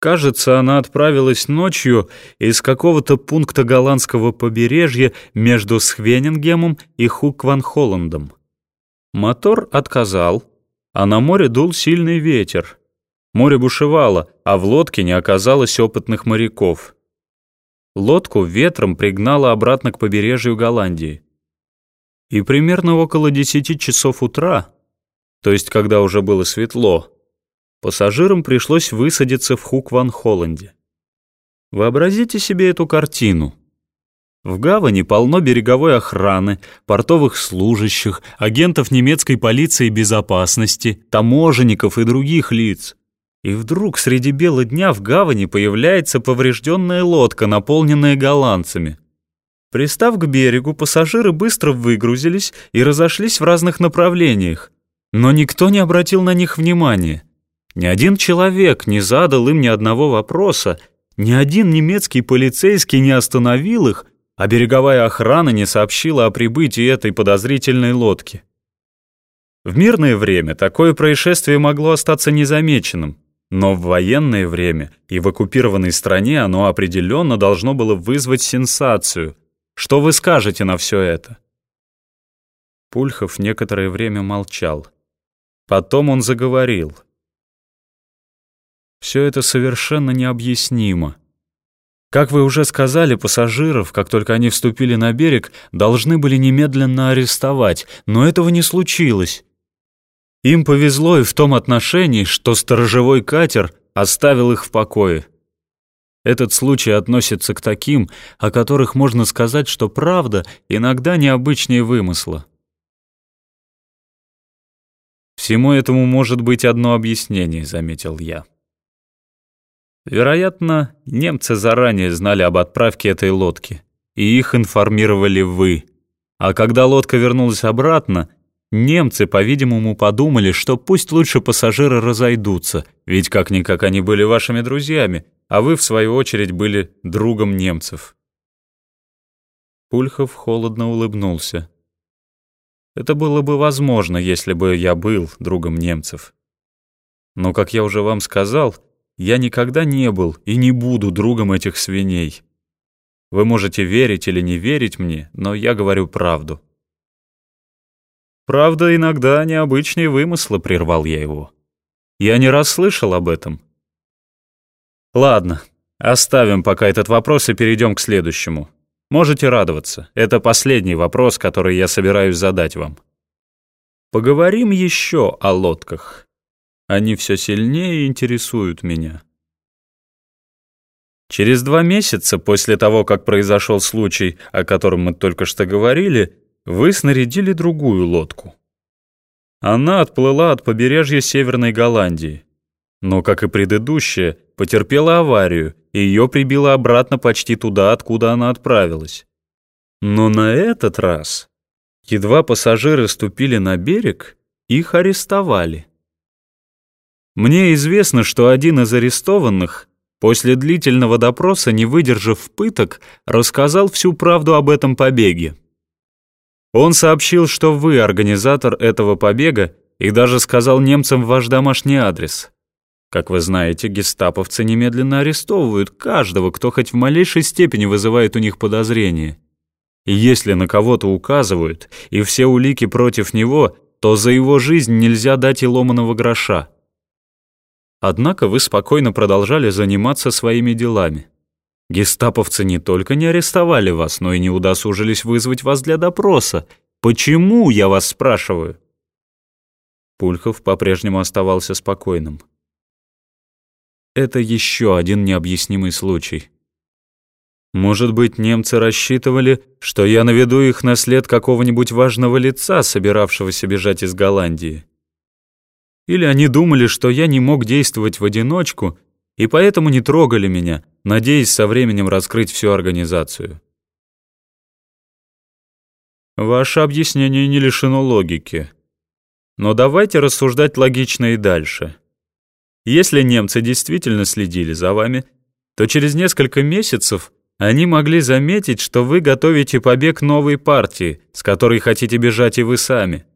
Кажется, она отправилась ночью из какого-то пункта голландского побережья между Схвенингемом и Хукван-Холландом. Мотор отказал, а на море дул сильный ветер. Море бушевало, а в лодке не оказалось опытных моряков. Лодку ветром пригнало обратно к побережью Голландии. И примерно около десяти часов утра, то есть когда уже было светло, пассажирам пришлось высадиться в Хук-Ван-Холланде. Вообразите себе эту картину. В гавани полно береговой охраны, портовых служащих, агентов немецкой полиции безопасности, таможенников и других лиц. И вдруг среди бела дня в гавани появляется поврежденная лодка, наполненная голландцами. Пристав к берегу, пассажиры быстро выгрузились и разошлись в разных направлениях. Но никто не обратил на них внимания. Ни один человек не задал им ни одного вопроса, ни один немецкий полицейский не остановил их, а береговая охрана не сообщила о прибытии этой подозрительной лодки. В мирное время такое происшествие могло остаться незамеченным, но в военное время и в оккупированной стране оно определенно должно было вызвать сенсацию. Что вы скажете на все это? Пульхов некоторое время молчал. Потом он заговорил — все это совершенно необъяснимо. Как вы уже сказали, пассажиров, как только они вступили на берег, должны были немедленно арестовать, но этого не случилось. Им повезло и в том отношении, что сторожевой катер оставил их в покое. Этот случай относится к таким, о которых можно сказать, что правда иногда необычнее вымысла. «Всему этому может быть одно объяснение», — заметил я. Вероятно, немцы заранее знали об отправке этой лодки, и их информировали вы. А когда лодка вернулась обратно, немцы, по-видимому, подумали, что пусть лучше пассажиры разойдутся, ведь как-никак они были вашими друзьями, а вы, в свою очередь, были другом немцев. Пульхов холодно улыбнулся. Это было бы возможно, если бы я был другом немцев. Но, как я уже вам сказал, я никогда не был и не буду другом этих свиней. Вы можете верить или не верить мне, но я говорю правду. Правда, иногда необычные вымыслы, прервал я его. Я не раз слышал об этом. Ладно, оставим пока этот вопрос и перейдем к следующему. Можете радоваться. Это последний вопрос, который я собираюсь задать вам. Поговорим еще о лодках. Они все сильнее интересуют меня. Через два месяца после того, как произошел случай, о котором мы только что говорили, вы снарядили другую лодку. Она отплыла от побережья Северной Голландии. Но, как и предыдущая, потерпела аварию, и ее прибило обратно почти туда, откуда она отправилась. Но на этот раз, едва пассажиры ступили на берег, их арестовали. Мне известно, что один из арестованных после длительного допроса, не выдержав пыток, рассказал всю правду об этом побеге. Он сообщил, что вы организатор этого побега и даже сказал немцам ваш домашний адрес. Как вы знаете, гестаповцы немедленно арестовывают каждого, кто хоть в малейшей степени вызывает у них подозрения. И если на кого-то указывают, и все улики против него, то за его жизнь нельзя дать и ломаного гроша. Однако вы спокойно продолжали заниматься своими делами. Гестаповцы не только не арестовали вас, но и не удосужились вызвать вас для допроса. Почему, я вас спрашиваю?» Пульхов по-прежнему оставался спокойным. «Это еще один необъяснимый случай. Может быть, немцы рассчитывали, что я наведу их на след какого-нибудь важного лица, собиравшегося бежать из Голландии?» Или они думали, что я не мог действовать в одиночку, и поэтому не трогали меня, надеясь со временем раскрыть всю организацию. Ваше объяснение не лишено логики. Но давайте рассуждать логично и дальше. Если немцы действительно следили за вами, то через несколько месяцев они могли заметить, что вы готовите побег новой партии, с которой хотите бежать и вы сами —